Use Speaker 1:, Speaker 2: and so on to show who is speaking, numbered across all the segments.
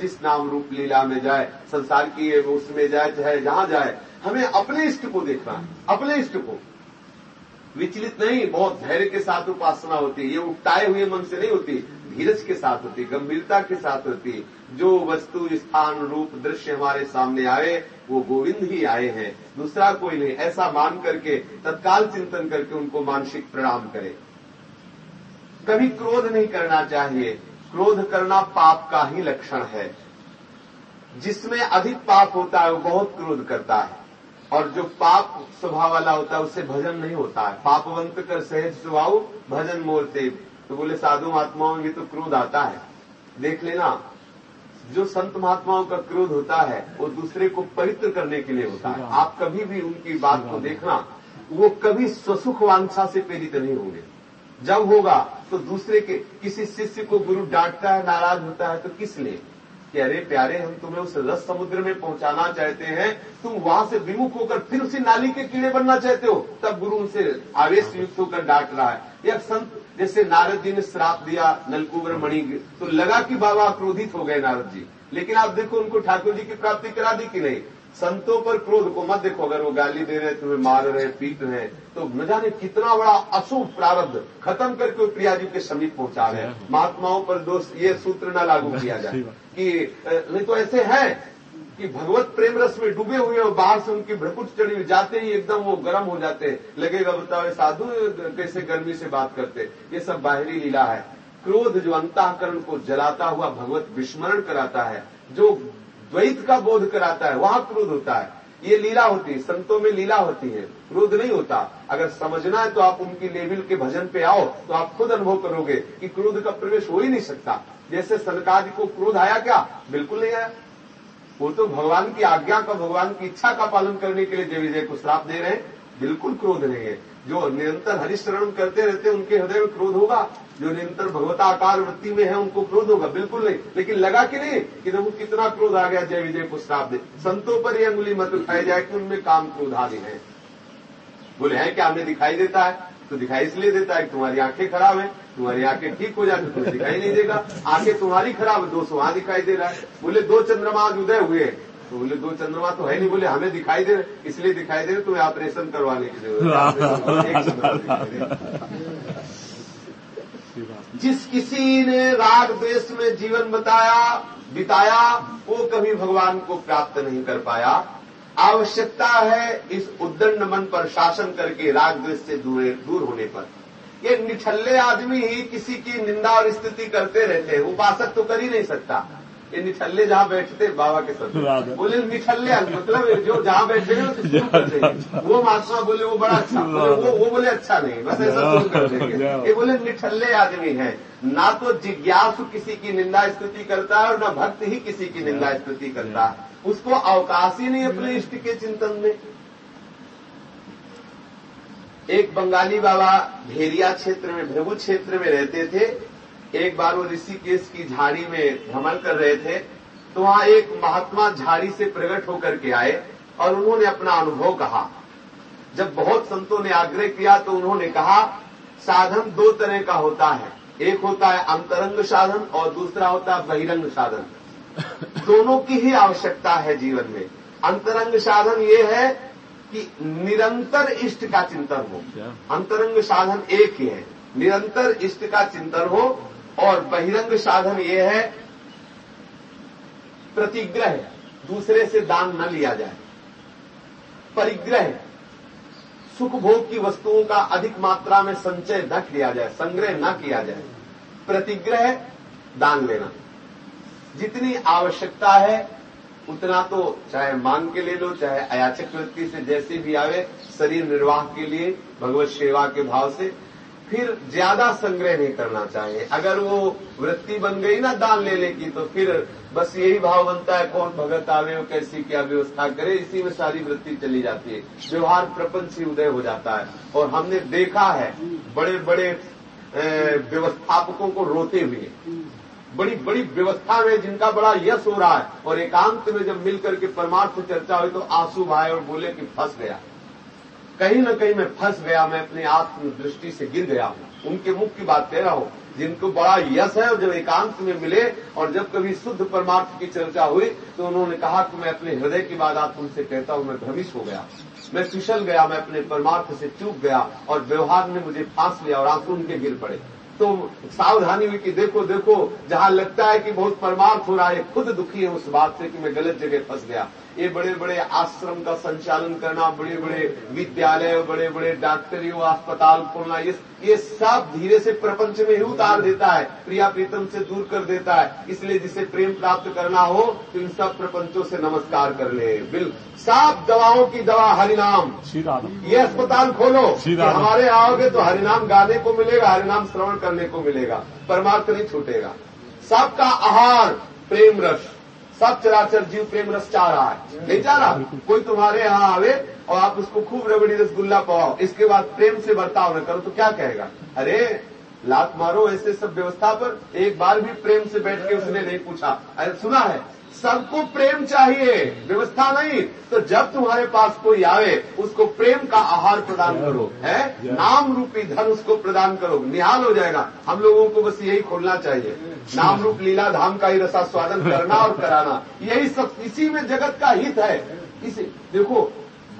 Speaker 1: जिस नाम रूप लीला में जाए, संसार की उसमें जाए, चाहे जहाँ जाए, हमें अपने इष्ट को देखना है, अपने इष्ट को। विचलित नहीं, बहुत धैर्य के साथ उपासना होती है, ये उकटाए हुए मन से नहीं होती, धीरज के साथ होती गंभीरता के साथ होती जो वस्तु, स्थान, रूप, दृश्य हमारे सामने आए, वो गोविंद ही आए हैं। दूसरा कोई नहीं, ऐसा मान करके, तत्काल चिंतन करके उनको मानसिक प्रणाम करें। कभी क्रोध नहीं करना चाहिए क्रोध करना पाप का ही लक्षण है। जिसमें अधिक पाप होता है, वो बहुत क्रोध करता है। और जो पाप स्वभाव वाला होता है, उससे भजन नहीं होता है। पापवंत कर सहज स्वभाव, भजन मोरते तो बोले, साधु महात्माओं में भी तो क्रोध आता है। देख लेना, जो संत महात्माओं का क्रोध होता है, वो दूसरे को पवित्र करने के लिए होता है। आप कभी भी उनकी बात को देखना, वो कभी स्वसुख वांछा से प्रेरित नहीं होंगे। जब होगा तो दूसरे के, किसी शिष्य को गुरु डांटता है, नाराज़ होता है तो किस लिए? कि अरे प्यारे, हम तुम्हें उस रस समुद्र में पहुंचाना चाहते हैं, तुम वहाँ से विमुख होकर फिर उसी नाली के कीड़े बनना चाहते हो। तब गुरु उनसे आवेश युक्त होकर डांट रहा है। या संत, जैसे नारद जी ने श्राप दिया, नलकुबर मणि तो लगा कि बाबा क्रोधित हो गए नारद जी। लेकिन आप देखो, उनको ठाकुर जी की प्राप्ति करा दी कि नहीं? संतों पर क्रोध को मत देखो अगर वो गाली दे रहे तुम्हें मार रहे पीट रहे तो न जाने कितना बड़ा अशुभ प्रारब्ध खत्म करके प्रिया जी के समीप पहुँचा रहे हैं। महात्माओं पर दोष ये सूत्र न लागू किया जाए कि नहीं तो ऐसे है कि भगवत प्रेम रस में डूबे हुए और बाहर से उनकी भ्रकुट चढ़ी हुई जाते ही एकदम वो गर्म हो जाते लगेगा बताओ साधु कैसे गर्मी से बात करते ये सब बाहरी लीला है। क्रोध जो अंताकरण को जलाता हुआ भगवत विस्मरण कराता है जो द्वैत का बोध कराता है, वहाँ क्रोध होता है। ये लीला होती है, संतों में लीला होती है, क्रोध नहीं होता। अगर समझना है तो आप उनकी लेवल के भजन पे आओ तो आप खुद अनुभव करोगे कि क्रोध का प्रवेश हो ही नहीं सकता। जैसे सनकादि को क्रोध आया क्या? बिल्कुल नहीं आया। वो तो भगवान की आज्ञा का, भगवान की इच्छा का पालन करने के लिए जय विजय को श्राप दे रहे हैं। बिल्कुल क्रोध नहीं है। जो निरंतर हरिशरण करते रहते उनके हृदय में क्रोध होगा। जो निरंतर भगवताकार वृत्ति में है, उनको क्रोध होगा। बिल्कुल नहीं। लेकिन लगा कि नहीं? कि देखो कितना क्रोध आ गया जय विजय को श्राप दे। संतों पर यह अंगुली मत उठाई जाए कि उनमें काम क्रोध आदि है। बोले, है क्या? हमें दिखाई देता है? तो दिखाई इसलिए देता है कि तुम्हारी आँखें खराब है। तुम्हारी आँखें ठीक हो जाती तुम्हें दिखाई नहीं देगा। आँखें तुम्हारी खराब है, दो सौ वहाँ दिखाई दे रहा है। बोले, दो चंद्रमा उदय हुए तो बोले, दो चंद्रमा तो है नहीं। बोले, हमें दिखाई दे रहे इसलिए दिखाई दे रहे तुम्हें ऑपरेशन करवाने की ज़रूरत जिस किसी ने राग द्वेष में जीवन बताया, बिताया, वो कभी भगवान को प्राप्त नहीं कर पाया। आवश्यकता है इस उद्दंड मन पर शासन करके राग द्वेष से दूर दूर होने पर। ये निठल्ले आदमी ही किसी की निंदा और स्थिति करते रहते हैं, उपासक तो कर ही नहीं सकता। ये निठल्ले जहाँ बैठते बाबा के साथ। बोले निठल्ले मतलब जो जहाँ बैठे हैं। वो महात्मा बोले वो बड़ा अच्छा बोले वो वो बोले अच्छा नहीं बस ऐसा शुरू कर देंगे ये बोले निठल्ले आदमी है। ना तो जिज्ञासु किसी की निंदा स्तुति करता है और न भक्त ही किसी की निंदा स्तुति करता है। उसको अवकाश ही नहीं अपने इष्ट के चिंतन में। एक बंगाली बाबा भेरिया क्षेत्र में भृगु क्षेत्र में रहते थे। एक बार वो ऋषिकेश की झाड़ी में भ्रमण कर रहे थे तो वहाँ एक महात्मा झाड़ी से प्रकट होकर के आए और उन्होंने अपना अनुभव कहा। जब बहुत संतों ने आग्रह किया तो उन्होंने कहा साधन दो तरह का होता है। एक होता है अंतरंग साधन और दूसरा होता है बहिरंग साधन। दोनों की ही आवश्यकता है जीवन में। अंतरंग साधन ये है कि निरंतर इष्ट का चिंतन हो। अंतरंग साधन एक ही है। निरंतर इष्ट का चिंतन हो और बहिरंग साधन ये है, प्रतिग्रह दूसरे से दान न लिया जाए। परिग्रह सुख भोग की वस्तुओं का अधिक मात्रा में संचय न किया जाए, संग्रह न किया जाए। प्रतिग्रह दान लेना। जितनी आवश्यकता है, उतना तो चाहे मांग के ले लो, चाहे अयाचक वृत्ति से जैसे भी आवे, शरीर निर्वाह के लिए, भगवत सेवा के भाव से फिर ज़्यादा संग्रह नहीं करना चाहिए। अगर वो वृत्ति बन गई ना दान लेने की तो फिर बस यही भाव बनता है, कौन भगत आवे वो कैसी क्या व्यवस्था करे, इसी में सारी वृत्ति चली जाती है। व्यवहार प्रपंच ही उदय हो जाता है। और हमने देखा है बड़े बड़े व्यवस्थापकों को रोते हुए। बड़ी बड़ी व्यवस्था में जिनका बड़ा यश हो रहा है। और एकांत में जब मिलकर के परमार्थ चर्चा हुई तो आँसू भाई और बोले कि फंस गया। कहीं न कहीं मैं फंस गया, मैं अपनी आत्मदृष्टि से गिर गया हूँ। उनके मुख की बात कह रहा हूँ, जिनको बड़ा यश है और जब एकांत में मिले और जब कभी शुद्ध परमार्थ की चर्चा हुई तो उन्होंने कहा कि मैं अपने हृदय की बात आप तुमसे कहता हूँ, मैं भ्रमिश हो गया। मैं फिसल गया, मैं अपने परमार्थ से चूक गया और व्यवहार ने मुझे फांस लिया और आँसू उनके गिर पड़े। तो सावधानी हुई कि देखो देखो, जहाँ लगता है कि बहुत परमार्थ हो रहा है, खुद दुखी है उस बात से कि मैं गलत जगह फंस गया। ये बड़े बड़े आश्रम का संचालन करना बड़े बड़े विद्यालय बड़े बड़े डॉक्टरी अस्पताल खोलना ये ये सब धीरे से प्रपंच में ही उतार देता है प्रिया प्रीतम से दूर कर देता है। इसलिए जिसे प्रेम प्राप्त करना हो तो इन सब प्रपंचों से नमस्कार कर ले। बिल सब दवाओं की दवा हरिनाम। ये अस्पताल खोलो। हमारे आओगे तो हरिनाम गाने को मिलेगा हरिनाम श्रवण करने को मिलेगा परमार्थ नहीं छूटेगा। सबका आहार प्रेम रस। सब चराचर जीव प्रेम रस चाह रहा है। नहीं चाह रहा? कोई तुम्हारे यहाँ आवे और आप उसको खूब रबड़ी रसगुल्ला पवाओ इसके बाद प्रेम से बर्ताव न करो तो क्या कहेगा? अरे, लात मारो ऐसे सब व्यवस्था पर। एक बार भी प्रेम से बैठ के उसने नहीं पूछा। अरे, सुना है? सबको प्रेम चाहिए व्यवस्था नहीं। तो जब तुम्हारे पास कोई आवे उसको प्रेम का आहार प्रदान करो है? नाम रूपी धन उसको प्रदान करो निहाल हो जाएगा। हम लोगों को बस यही खोलना चाहिए। नाम रूप लीला धाम का ही रसा स्वादन करना और कराना। यही सब इसी में जगत का हित है। इसे देखो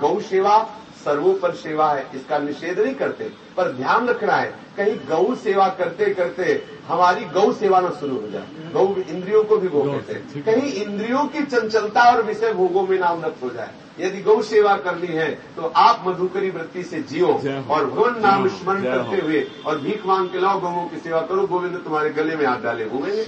Speaker 1: गौ सेवा सर्वोपर सेवा है इसका निषेध नहीं करते पर ध्यान रखना है कहीं गौ सेवा करते करते हमारी गौ सेवा न शुरू हो जाए गौ इंद्रियों को भी भोग देते कहीं इंद्रियों की चंचलता और विषय भोगों में नाम उन्नत हो जाए। यदि गौ सेवा करनी है तो आप मधुकरी वृत्ति से जियो और भवन नाम स्मरण करते हुए और भीख मांग के लाओ गौों की सेवा करो गोविंद तुम्हारे गले में हाथ डाले घूमेंगे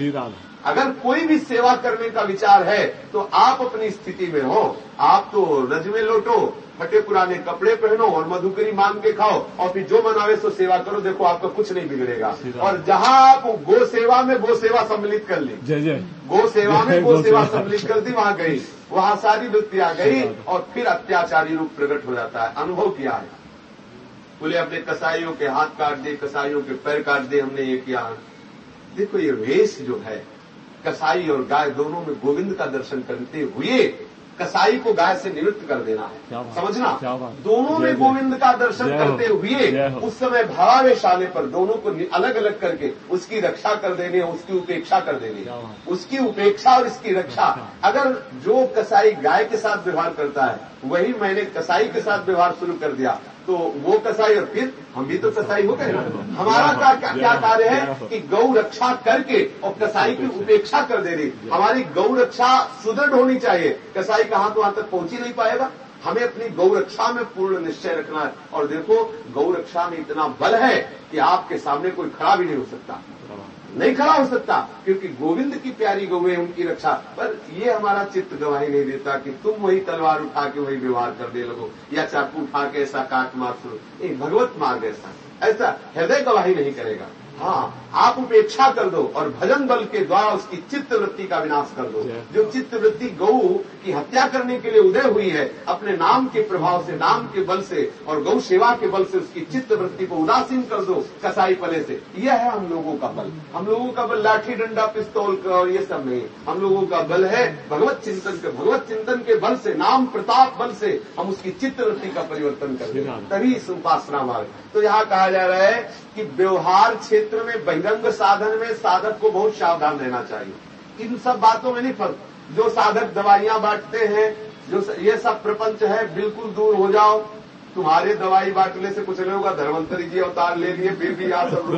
Speaker 1: अगर कोई भी सेवा करने का विचार है तो आप अपनी स्थिति में हो। आप तो रज में लौटो फटे पुराने कपड़े पहनो और मधुकरी मांग के खाओ और फिर जो मनावे सो सेवा करो देखो आपका कुछ नहीं बिगड़ेगा। और जहाँ आप गो सेवा में गो सेवा सम्मिलित कर ली। जय जय। गो सेवा में गो सेवा सम्मिलित कर दी वहाँ गई। वहाँ सारी वृत्ति आ गई और फिर अत्याचारी रूप प्रकट हो जाता है। अनुभव किया है। बोले अपने कसाईयों के हाथ काट दिए कसाईयों के पैर काट दिए हमने ये किया। देखो ये वेश जो है कसाई और गाय दोनों में गोविंद का दर्शन करते हुए कसाई को गाय से निवृत्त कर देना है। समझना? दोनों में गोविंद का दर्शन करते हुए उस समय भावावेश आने पर दोनों को अलग अलग करके उसकी रक्षा कर देने उसकी उपेक्षा कर देनी। उसकी उपेक्षा और इसकी रक्षा। अगर जो कसाई गाय के साथ व्यवहार करता है वही मैंने कसाई के साथ व्यवहार शुरू कर दिया। तो वो कसाई और फिर हम भी तो कसाई हो गए। हमारा क्या क्या, क्या कार्य है कि गौ रक्षा करके और कसाई की उपेक्षा कर दे रही हमारी गौ रक्षा सुदृढ़ होनी चाहिए। कसाई कहाँ तो वहाँ तक पहुँच ही नहीं पाएगा। हमें अपनी गौ रक्षा में पूर्ण निश्चय रखना है। और देखो गौ रक्षा में इतना बल है कि आपके सामने कोई खड़ा भी नहीं हो सकता। नहीं खड़ा हो सकता, क्योंकि गोविंद की प्यारी गौवे उनकी रक्षा। पर ये हमारा चित्त गवाही नहीं देता कि तुम वही तलवार उठा के वही व्यवहार करने लगो, या चाकू उठा के ऐसा काट मार शुरू भगवत मार्ग ऐसा। ऐसा हृदय गवाही नहीं करेगा। हाँ आप उपेक्षा कर दो और भजन बल के द्वारा उसकी चित्त वृत्ति का विनाश कर दो। जो चित्त वृत्ति गौ की हत्या करने के लिए उदय हुई है अपने नाम के प्रभाव से नाम के बल से और गौ सेवा के बल से उसकी चित्त वृत्ति को उदासीन कर दो कसाई पले से। यह है हम लोगों का बल। हम लोगों का बल लाठी डंडा पिस्तौल का और ये सब नहीं। हम लोगों का बल है भगवत चिंतन के भगवत चिंतन के बल से नाम प्रताप बल से हम उसकी चित्त वृत्ति का परिवर्तन करते तभी इस उपासना मार्ग। तो यहाँ कहा जा रहा है कि व्यवहार क्षेत्र में बहिरंग साधन में साधक को बहुत सावधान रहना चाहिए। इन सब बातों में नहीं फ़र्क। जो साधक दवाइयाँ बांटते हैं जो ये सब प्रपंच है बिल्कुल दूर हो जाओ। तुम्हारे दवाई बांटने से कुछ नहीं होगा। धर्मंतरी जी अवतार ले लिए फिर भी आप सब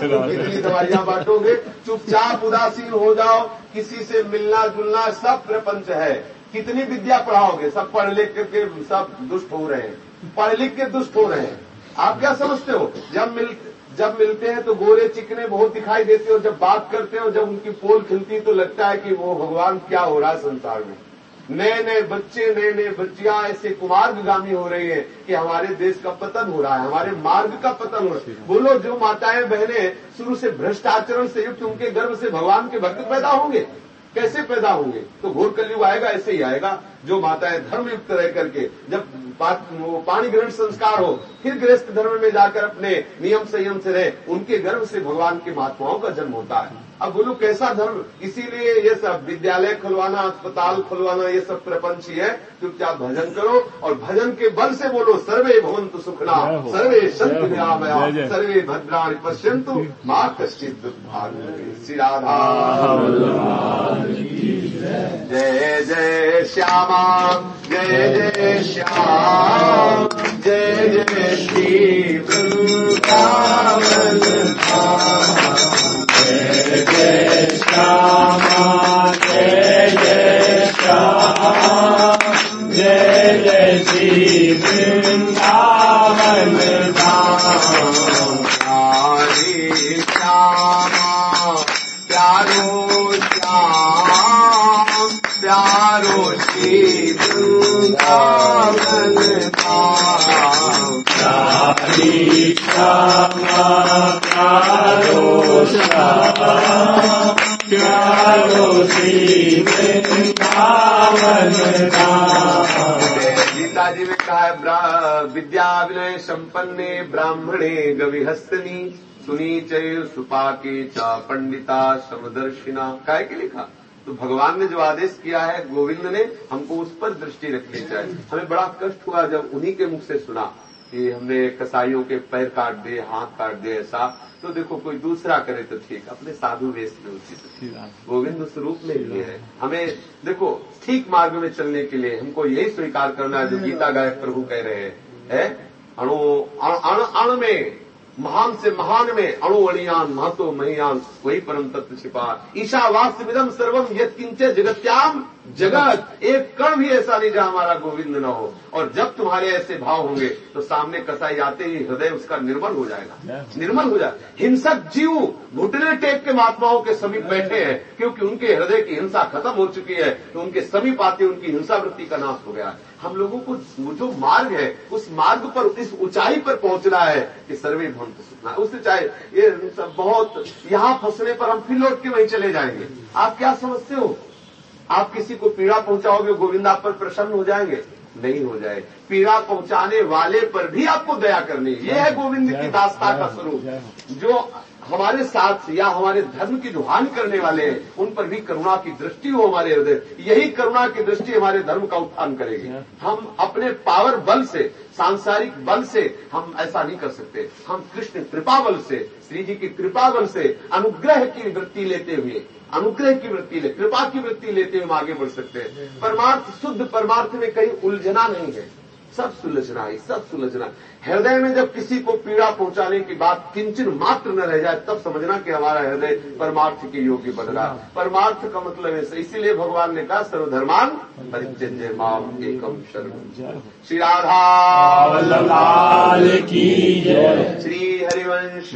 Speaker 1: कितनी दवाइयाँ बांटोगे चुपचाप उदासीन हो जाओ। किसी से मिलना जुलना सब प्रपंच है। कितनी विद्या पढ़ाओगे? सब पढ़ लिख के सब दुष्ट हो रहे हैं। पढ़ लिख के दुष्ट हो रहे हैं। आप क्या समझते हो? जब मिल जब मिलते हैं तो गोरे चिकने बहुत दिखाई देते और जब बात करते हो जब उनकी पोल खिलती तो लगता है कि वो भगवान क्या हो रहा है संसार में। नए नए बच्चे नए नए बच्चियाँ, ऐसे कुमार्गामी हो रही है कि हमारे देश का पतन हो रहा है, हमारे मार्ग का पतन हो रहा है। बोलो, जो माताएँ बहनें शुरू से भ्रष्ट आचरण से युक्त उनके गर्भ से भगवान के भक्त पैदा होंगे? कैसे पैदा होंगे? तो घोर कलयुग आएगा, ऐसे ही आएगा। जो माताएँ धर्म युक्त रह करके जब पानी ग्रहण संस्कार हो फिर गृहस्थ धर्म में जाकर अपने नियम संयम से रहे उनके गर्भ से भगवान के महात्माओं का जन्म होता है अब बोलो कैसा धर्म इसीलिए ये सब विद्यालय खुलवाना अस्पताल खुलवाना ये सब प्रपंच ही है चुपचाप भजन करो और भजन के बल से बोलो सर्वे भवंतु सुखना सर्वे संत
Speaker 2: हो।
Speaker 1: निरामया। सर्वे भद्राणि पश्यंतु माँ कश्चित दुर्भाग्य श्री राधा जय जय श्यामा जय श्री वृंदावन धाम प्यारो गीता जी में कहा है, ब्रा- विद्या विनय संपन्ने, ब्राह्मणे गविहस्तनी सुनी चय सुपाके च पंडिता समदर्शिना। काय के लिखा? तो भगवान ने जो आदेश किया है गोविंद ने हमको उस पर दृष्टि रखनी चाहिए। हमें बड़ा कष्ट हुआ जब उन्हीं के मुख से सुना कि हमने कसाईयों के पैर काट दिए हाथ काट दिए ऐसा। तो देखो कोई दूसरा करे तो ठीक अपने साधु वेश में उचित गोविंद उस रूप में ही। है। हमें देखो ठीक मार्ग में चलने के लिए हमको यही स्वीकार करना है जो गीता गायक प्रभु कह रहे हैं। है? अणु अण अण अण में महान से महान में अणु अणियान महतो महियान वही परम तत्व छिपा। ईशा वास्तविदम सर्वम यद किंचे जगत्याम। जगत एक कण भी ऐसा नहीं जहाँ हमारा गोविंद न हो। और जब तुम्हारे ऐसे भाव होंगे तो सामने कसाई आते ही हृदय उसका निर्मल हो जाएगा। निर्मल हो जाए हिंसक जीव घुटने टेक के महात्माओं के समीप बैठे हैं क्योंकि उनके हृदय की हिंसा खत्म हो चुकी है तो उनके समीप आते उनकी हिंसा वृत्ति का नाश हो गया है। हम लोगों को जो मार्ग है उस मार्ग पर इस ऊंचाई पर पहुँचना है कि सर्वे भवंत सुखना उससे चाहे ये सब बहुत यहाँ फंसने पर हम फिर लौट के वहीं चले जाएँगे। आप क्या समझते हो? आप किसी को पीड़ा पहुंचाओगे गोविंद आप पर प्रसन्न हो जाएँगे? नहीं हो जाए पीड़ा पहुँचाने वाले पर भी आपको दया करनी। ये है गोविंद की दास्ता का स्वरूप। जो हमारे साथ या हमारे धर्म की जो हानि करने वाले हैं उन पर भी करुणा की दृष्टि हो हमारे हृदय। यही करुणा की दृष्टि हमारे धर्म का उत्थान करेगी। हम अपने पावर बल से सांसारिक बल से हम ऐसा नहीं कर सकते। हम कृष्ण कृपा बल से श्री जी की कृपा बल से अनुग्रह की वृत्ति लेते हुए अनुग्रह की वृत्ति ले कृपा की वृत्ति लेते हुए हम आगे बढ़ सकते हैं। परमार्थ शुद्ध परमार्थ में कहीं उलझना नहीं है। सब सुलझना है सब सुलझना हृदय में जब किसी को पीड़ा पहुँचाने की बात किंचन मात्र न रह जाए तब समझना कि हमारा हृदय परमार्थ के योग्य बन रहा परमार्थ का मतलब है इसीलिए भगवान ने कहा सर्वधर्मान परिचंद माम एकम शर्म श्री राधा
Speaker 2: की जय।
Speaker 1: श्री हरिवंश।